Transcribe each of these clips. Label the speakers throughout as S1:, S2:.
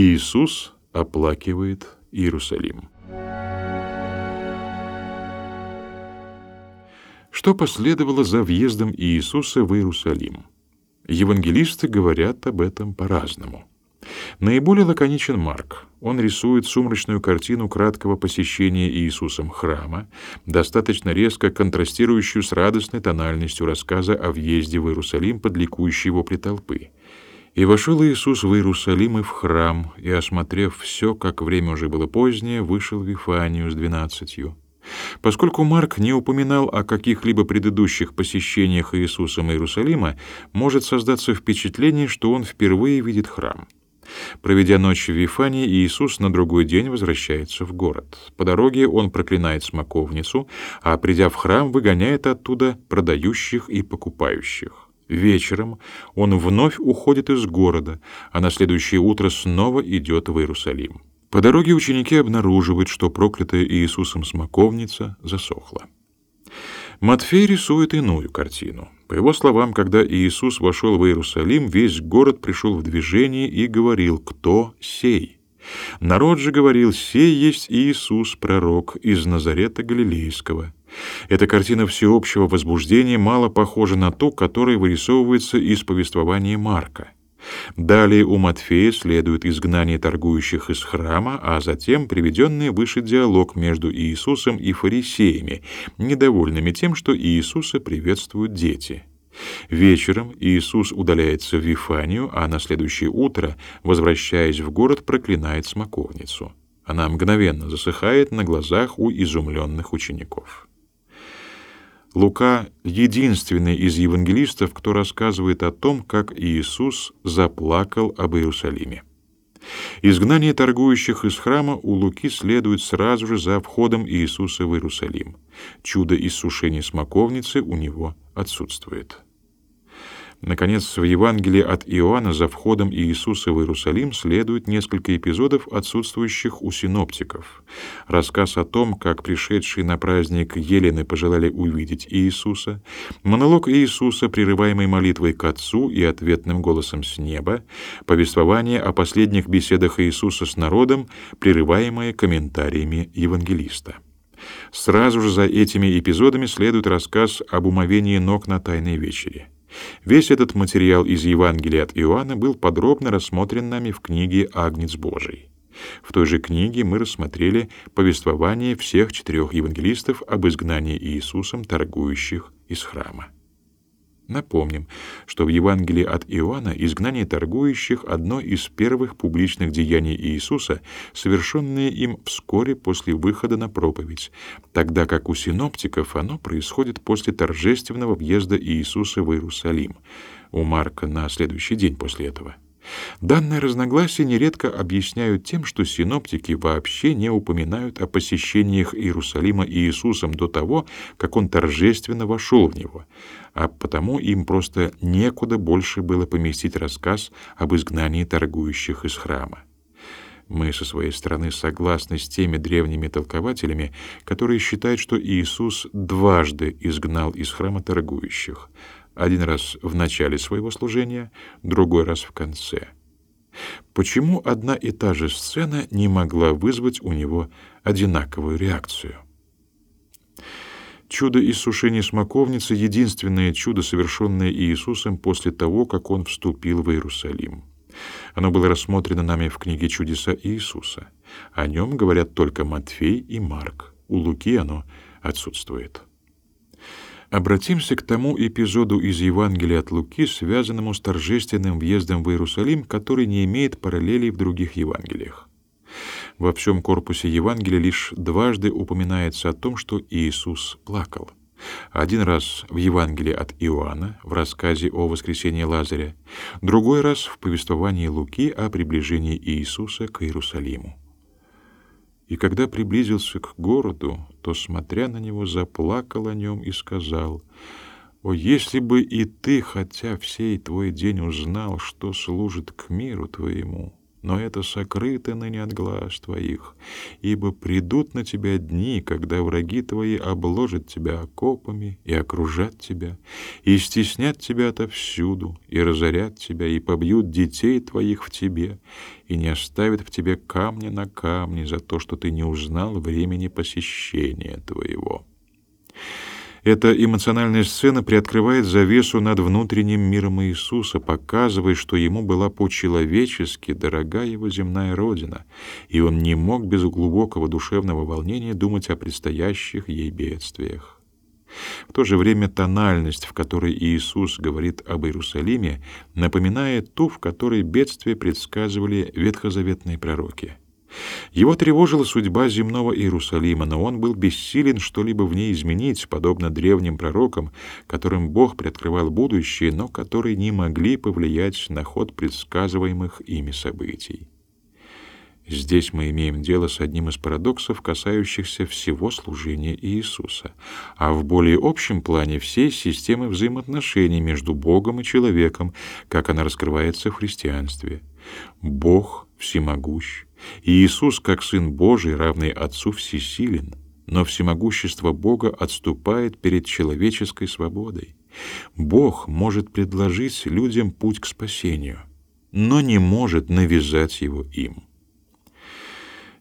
S1: Иисус оплакивает Иерусалим. Что последовало за въездом Иисуса в Иерусалим? Евангелисты говорят об этом по-разному. Наиболее лаконичен Марк. Он рисует сумрачную картину краткого посещения Иисусом храма, достаточно резко контрастирующую с радостной тональностью рассказа о въезде в Иерусалим под ликующей вопли толпы. «И вошел Иисус в Иерусалим и в храм, и, осмотрев все, как время уже было позднее, вышел в Вифанию с двенадцатью». Поскольку Марк не упоминал о каких-либо предыдущих посещениях Иисусом Иерусалима, может создаться впечатление, что он впервые видит храм. Проведя ночь в Вифании, Иисус на другой день возвращается в город. По дороге он проклинает смоковницу, а придя в храм, выгоняет оттуда продающих и покупающих. Вечером он вновь уходит из города, а на следующее утро снова идет в Иерусалим. По дороге ученики обнаруживают, что проклятая Иисусом смоковница засохла. Матфей рисует иную картину. По его словам, когда Иисус вошел в Иерусалим, весь город пришел в движение и говорил «Кто сей?». Народ же говорил «Сей есть Иисус, пророк из Назарета Галилейского». Эта картина всеобщего возбуждения мало похожа на ту, которая вырисовывается из повествования Марка. Далее у Матфея следует изгнание торгующих из храма, а затем приведенный выше диалог между Иисусом и фарисеями, недовольными тем, что Иисуса приветствуют дети. Вечером Иисус удаляется в Вифанию, а на следующее утро, возвращаясь в город, проклинает смоковницу. Она мгновенно засыхает на глазах у изумленных учеников. Лука — единственный из евангелистов, кто рассказывает о том, как Иисус заплакал об Иерусалиме. Изгнание торгующих из храма у Луки следует сразу же за входом Иисуса в Иерусалим. Чудо иссушения смоковницы у него отсутствует. Наконец, в Евангелии от Иоанна за входом Иисуса в Иерусалим следует несколько эпизодов, отсутствующих у синоптиков. Рассказ о том, как пришедшие на праздник Елены пожелали увидеть Иисуса, монолог Иисуса, прерываемый молитвой к Отцу и ответным голосом с неба, повествование о последних беседах Иисуса с народом, прерываемое комментариями евангелиста. Сразу же за этими эпизодами следует рассказ об умовении ног на Тайной вечере. Весь этот материал из Евангелия от Иоанна был подробно рассмотрен нами в книге «Агнец Божий». В той же книге мы рассмотрели повествование всех четырех евангелистов об изгнании Иисусом торгующих из храма. Напомним, что в Евангелии от Иоанна изгнание торгующих — одно из первых публичных деяний Иисуса, совершенное им вскоре после выхода на проповедь, тогда как у синоптиков оно происходит после торжественного въезда Иисуса в Иерусалим, у Марка на следующий день после этого. Данное разногласие нередко объясняют тем, что синоптики вообще не упоминают о посещениях Иерусалима Иисусом до того, как он торжественно вошел в него, а потому им просто некуда больше было поместить рассказ об изгнании торгующих из храма. Мы со своей стороны согласны с теми древними толкователями, которые считают, что Иисус дважды изгнал из храма торгующих — один раз в начале своего служения, другой раз в конце. Почему одна и та же сцена не могла вызвать у него одинаковую реакцию? Чудо иссушения смоковницы — единственное чудо, совершенное Иисусом после того, как Он вступил в Иерусалим. Оно было рассмотрено нами в книге «Чудеса Иисуса». О нем говорят только Матфей и Марк. У Луки оно отсутствует. Обратимся к тому эпизоду из Евангелия от Луки, связанному с торжественным въездом в Иерусалим, который не имеет параллелей в других Евангелиях. Во всем корпусе Евангелия лишь дважды упоминается о том, что Иисус плакал. Один раз в Евангелии от Иоанна, в рассказе о воскресении Лазаря, другой раз в повествовании Луки о приближении Иисуса к Иерусалиму. И когда приблизился к городу, то, смотря на него, заплакал о нем и сказал, «О, если бы и ты, хотя всей твой день узнал, что служит к миру твоему, но это сокрыто ныне от глаз твоих, ибо придут на тебя дни, когда враги твои обложат тебя окопами и окружат тебя, и стеснят тебя отовсюду, и разорят тебя, и побьют детей твоих в тебе, и не оставят в тебе камня на камне за то, что ты не узнал времени посещения твоего». Эта эмоциональная сцена приоткрывает завесу над внутренним миром Иисуса, показывая, что ему была по-человечески дорога его земная родина, и он не мог без глубокого душевного волнения думать о предстоящих ей бедствиях. В то же время тональность, в которой Иисус говорит об Иерусалиме, напоминает ту, в которой бедствия предсказывали ветхозаветные пророки. Его тревожила судьба земного Иерусалима, но он был бессилен что-либо в ней изменить, подобно древним пророкам, которым Бог предоткрывал будущее, но которые не могли повлиять на ход предсказываемых ими событий. Здесь мы имеем дело с одним из парадоксов, касающихся всего служения Иисуса, а в более общем плане всей системы взаимоотношений между Богом и человеком, как она раскрывается в христианстве. Бог всемогущ, и Иисус, как Сын Божий, равный Отцу, всесилен, но всемогущество Бога отступает перед человеческой свободой. Бог может предложить людям путь к спасению, но не может навязать его им.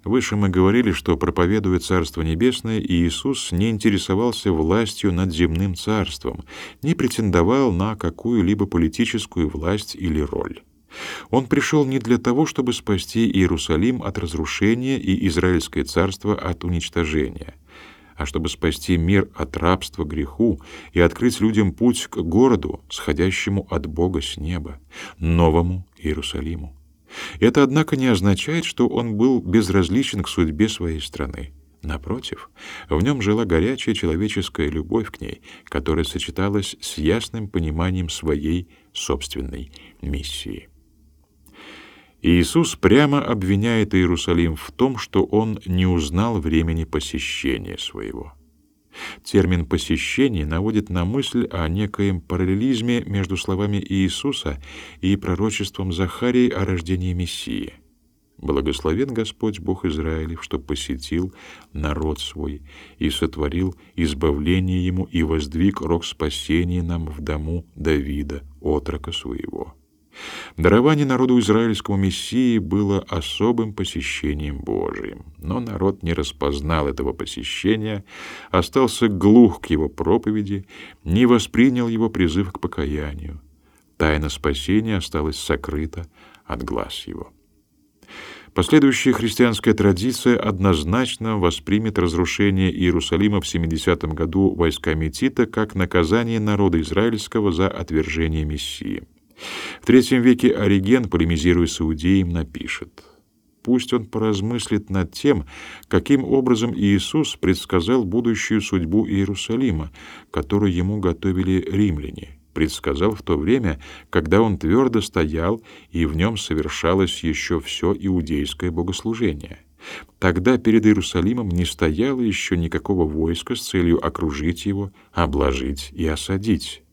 S1: Выше мы говорили, что, проповедуя Царство Небесное, Иисус не интересовался властью над земным царством, не претендовал на какую-либо политическую власть или роль. Он пришел не для того, чтобы спасти Иерусалим от разрушения и Израильское царство от уничтожения, а чтобы спасти мир от рабства греху и открыть людям путь к городу, сходящему от Бога с неба, новому Иерусалиму. Это, однако, не означает, что он был безразличен к судьбе своей страны. Напротив, в нем жила горячая человеческая любовь к ней, которая сочеталась с ясным пониманием своей собственной миссии. Иисус прямо обвиняет Иерусалим в том, что он не узнал времени посещения своего. Термин «посещение» наводит на мысль о некоем параллелизме между словами Иисуса и пророчеством Захарии о рождении Мессии. Благословен Господь Бог Израилев, что посетил народ свой и сотворил избавление ему и воздвиг рог спасения нам в дому Давида, отрока своего. Дарование народу израильскому Мессии было особым посещением Божиим, но народ не распознал этого посещения, остался глух к его проповеди, не воспринял его призыв к покаянию. Тайна спасения осталась сокрыта от глаз его. Последующая христианская традиция однозначно воспримет разрушение Иерусалима в 70 году войсками Тита как наказание народа израильского за отвержение Мессии. В третьем веке Ориген, полемизируя с Иудеем, напишет Пусть он поразмыслит над тем, каким образом Иисус предсказал будущую судьбу Иерусалима, которую ему готовили римляне, предсказал в то время, когда он твердо стоял, и в нем совершалось еще все иудейское богослужение. Тогда перед Иерусалимом не стояло еще никакого войска с целью окружить его, обложить и осадить.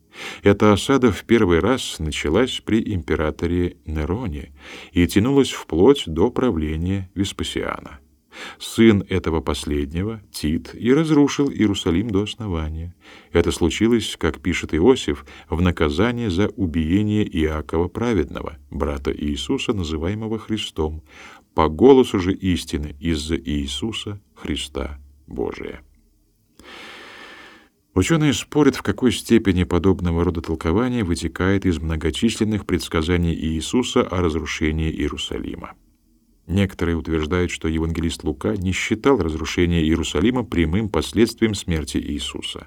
S1: Эта осада в первый раз началась при императоре Нероне и тянулась вплоть до правления Веспасиана. Сын этого последнего, Тит, и разрушил Иерусалим до основания. Это случилось, как пишет Иосиф, в наказание за убиение Иакова праведного, брата Иисуса, называемого Христом, по голосу же истины из-за Иисуса Христа Божия. Ученые спорят, в какой степени подобного рода толкование вытекает из многочисленных предсказаний Иисуса о разрушении Иерусалима. Некоторые утверждают, что евангелист Лука не считал разрушение Иерусалима прямым последствием смерти Иисуса.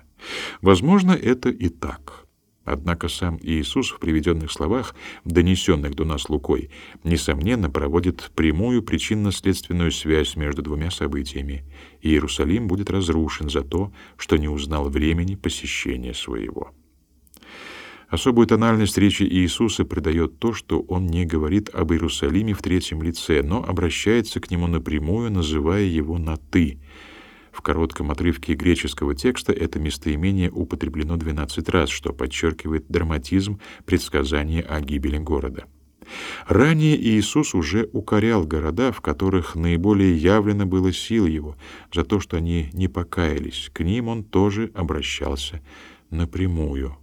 S1: Возможно, это и так. Однако сам Иисус в приведенных словах, донесенных до нас Лукой, несомненно проводит прямую причинно-следственную связь между двумя событиями. Иерусалим будет разрушен за то, что не узнал времени посещения своего. Особую тональность речи Иисуса придает то, что он не говорит об Иерусалиме в третьем лице, но обращается к нему напрямую, называя его на «ты», в коротком отрывке греческого текста это местоимение употреблено 12 раз, что подчеркивает драматизм предсказания о гибели города. Ранее Иисус уже укорял города, в которых наиболее явлено было сил его, за то, что они не покаялись. К ним он тоже обращался напрямую.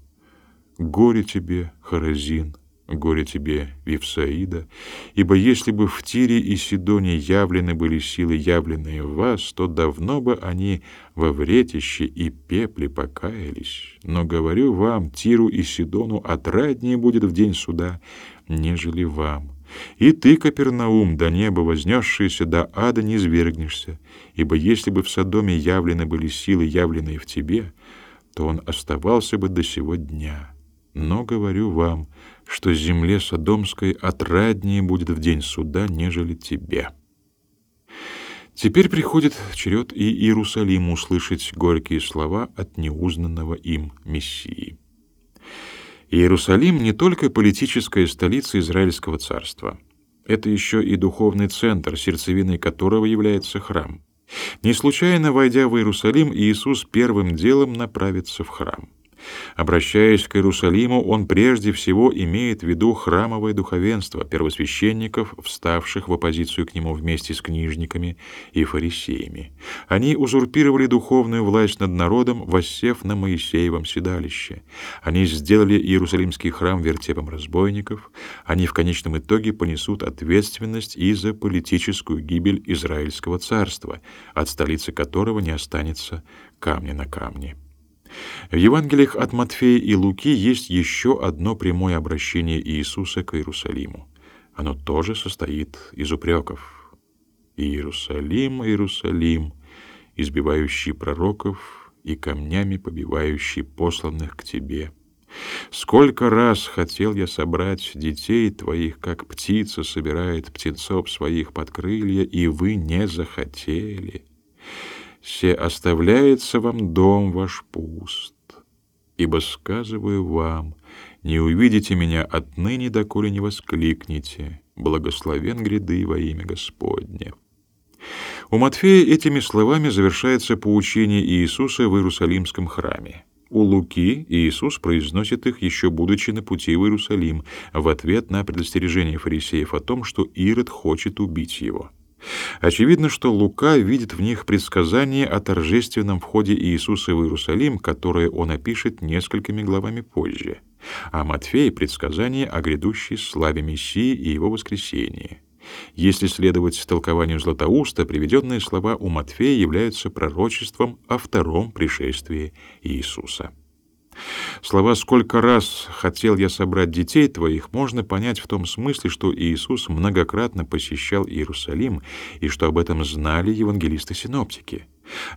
S1: «Горе тебе, Харазин, Горе тебе, Вифсаида, ибо если бы в Тире и Сидоне явлены были силы, явленные в вас, то давно бы они во вретище и пепле покаялись. Но говорю вам, Тиру и Сидону отраднее будет в день суда, нежели вам. И ты, Капернаум, до неба вознесшийся, до ада не свергнешься, ибо если бы в Содоме явлены были силы, явленные в тебе, то он оставался бы до сего дня. Но говорю вам, что земле Содомской отраднее будет в день суда, нежели тебе. Теперь приходит черед и Иерусалиму услышать горькие слова от неузнанного им Мессии. Иерусалим не только политическая столица Израильского царства. Это еще и духовный центр, сердцевиной которого является храм. Не случайно, войдя в Иерусалим, Иисус первым делом направится в храм. Обращаясь к Иерусалиму, он прежде всего имеет в виду храмовое духовенство первосвященников, вставших в оппозицию к нему вместе с книжниками и фарисеями. Они узурпировали духовную власть над народом, воссев на Моисеевом седалище. Они сделали Иерусалимский храм вертепом разбойников. Они в конечном итоге понесут ответственность и за политическую гибель Израильского царства, от столицы которого не останется камня на камне. В Евангелиях от Матфея и Луки есть еще одно прямое обращение Иисуса к Иерусалиму. Оно тоже состоит из упреков. «Иерусалим, Иерусалим, избивающий пророков и камнями побивающий посланных к тебе». Сколько раз хотел я собрать детей твоих, как птица собирает птенцов своих под крылья, и вы не захотели се оставляется вам дом ваш пуст. Ибо сказываю вам, не увидите меня отныне, доколе не воскликнете, благословен гряды во имя Господне. У Матфея этими словами завершается поучение Иисуса в Иерусалимском храме. У Луки Иисус произносит их, еще будучи на пути в Иерусалим, в ответ на предостережение фарисеев о том, что Ирод хочет убить его. Очевидно, что Лука видит в них предсказание о торжественном входе Иисуса в Иерусалим, которое он опишет несколькими главами позже, а Матфей — предсказание о грядущей славе Мессии и его воскресении. Если следовать толкованию Златоуста, приведенные слова у Матфея являются пророчеством о втором пришествии Иисуса. Слова «сколько раз хотел я собрать детей твоих» можно понять в том смысле, что Иисус многократно посещал Иерусалим и что об этом знали евангелисты-синоптики.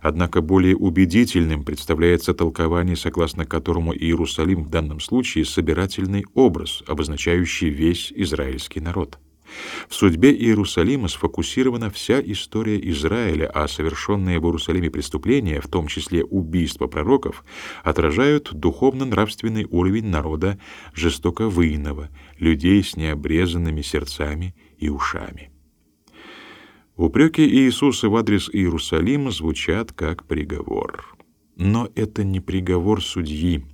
S1: Однако более убедительным представляется толкование, согласно которому Иерусалим в данном случае собирательный образ, обозначающий весь израильский народ. В судьбе Иерусалима сфокусирована вся история Израиля, а совершенные в Иерусалиме преступления, в том числе убийства пророков, отражают духовно-нравственный уровень народа жестоко выйного, людей с необрезанными сердцами и ушами. Упреки Иисуса в адрес Иерусалима звучат как приговор. Но это не приговор судьи.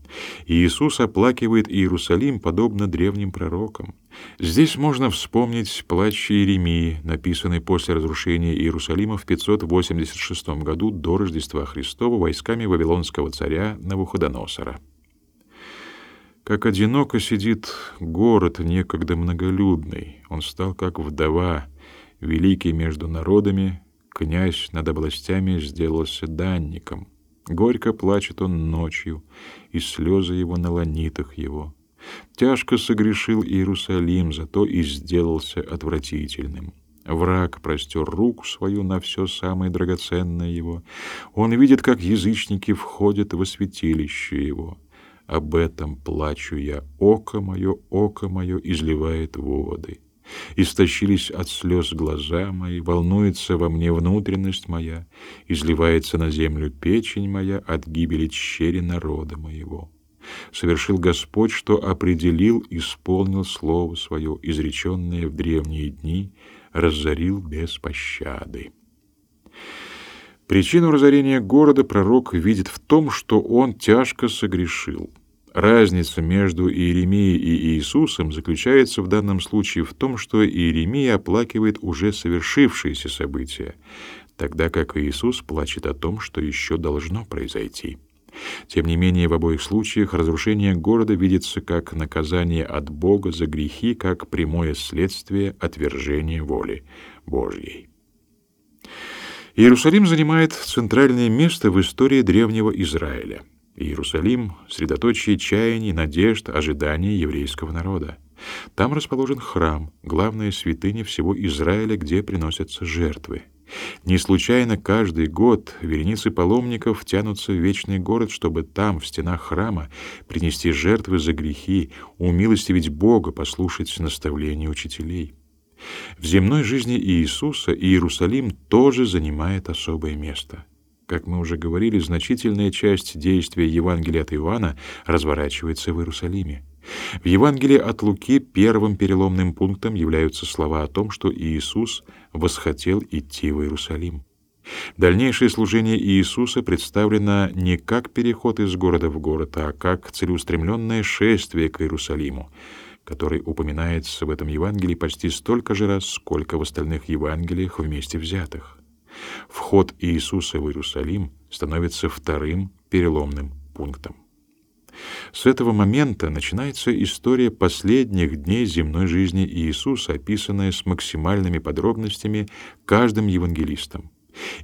S1: Иисус оплакивает Иерусалим подобно древним пророкам. Здесь можно вспомнить плач Иеремии, написанный после разрушения Иерусалима в 586 году до Рождества Христова войсками вавилонского царя Навуходоносора. Как одиноко сидит город, некогда многолюдный. Он стал как вдова, великий между народами, князь над областями сделался данником — Горько плачет он ночью, и слезы его на ланитах его. Тяжко согрешил Иерусалим, зато и сделался отвратительным. Враг простер руку свою на все самое драгоценное его. Он видит, как язычники входят во святилище его. Об этом плачу я. Око мое, око мое изливает воды. Истощились от слез глаза мои, волнуется во мне внутренность моя, изливается на землю печень моя от гибели щери народа моего. Совершил Господь, что определил, исполнил слово свое, изреченное в древние дни, разорил без пощады. Причину разорения города пророк видит в том, что он тяжко согрешил — Разница между Иеремией и Иисусом заключается в данном случае в том, что Иеремия оплакивает уже совершившиеся события, тогда как Иисус плачет о том, что еще должно произойти. Тем не менее, в обоих случаях разрушение города видится как наказание от Бога за грехи, как прямое следствие отвержения воли Божьей. Иерусалим занимает центральное место в истории древнего Израиля. Иерусалим — средоточие чаяний, надежд, ожиданий еврейского народа. Там расположен храм, главная святыня всего Израиля, где приносятся жертвы. Не случайно каждый год вереницы паломников тянутся в вечный город, чтобы там, в стенах храма, принести жертвы за грехи, умилостивить Бога, послушать наставления учителей. В земной жизни Иисуса Иерусалим тоже занимает особое место. Как мы уже говорили, значительная часть действия Евангелия от Иоанна разворачивается в Иерусалиме. В Евангелии от Луки первым переломным пунктом являются слова о том, что Иисус восхотел идти в Иерусалим. Дальнейшее служение Иисуса представлено не как переход из города в город, а как целеустремленное шествие к Иерусалиму, который упоминается в этом Евангелии почти столько же раз, сколько в остальных Евангелиях вместе взятых. Вход Иисуса в Иерусалим становится вторым переломным пунктом. С этого момента начинается история последних дней земной жизни Иисуса, описанная с максимальными подробностями каждым евангелистом.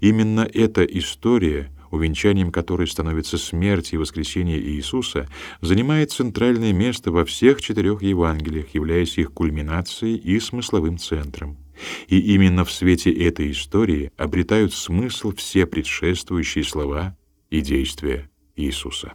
S1: Именно эта история, увенчанием которой становится смерть и воскресение Иисуса, занимает центральное место во всех четырех Евангелиях, являясь их кульминацией и смысловым центром. И именно в свете этой истории обретают смысл все предшествующие слова и действия Иисуса.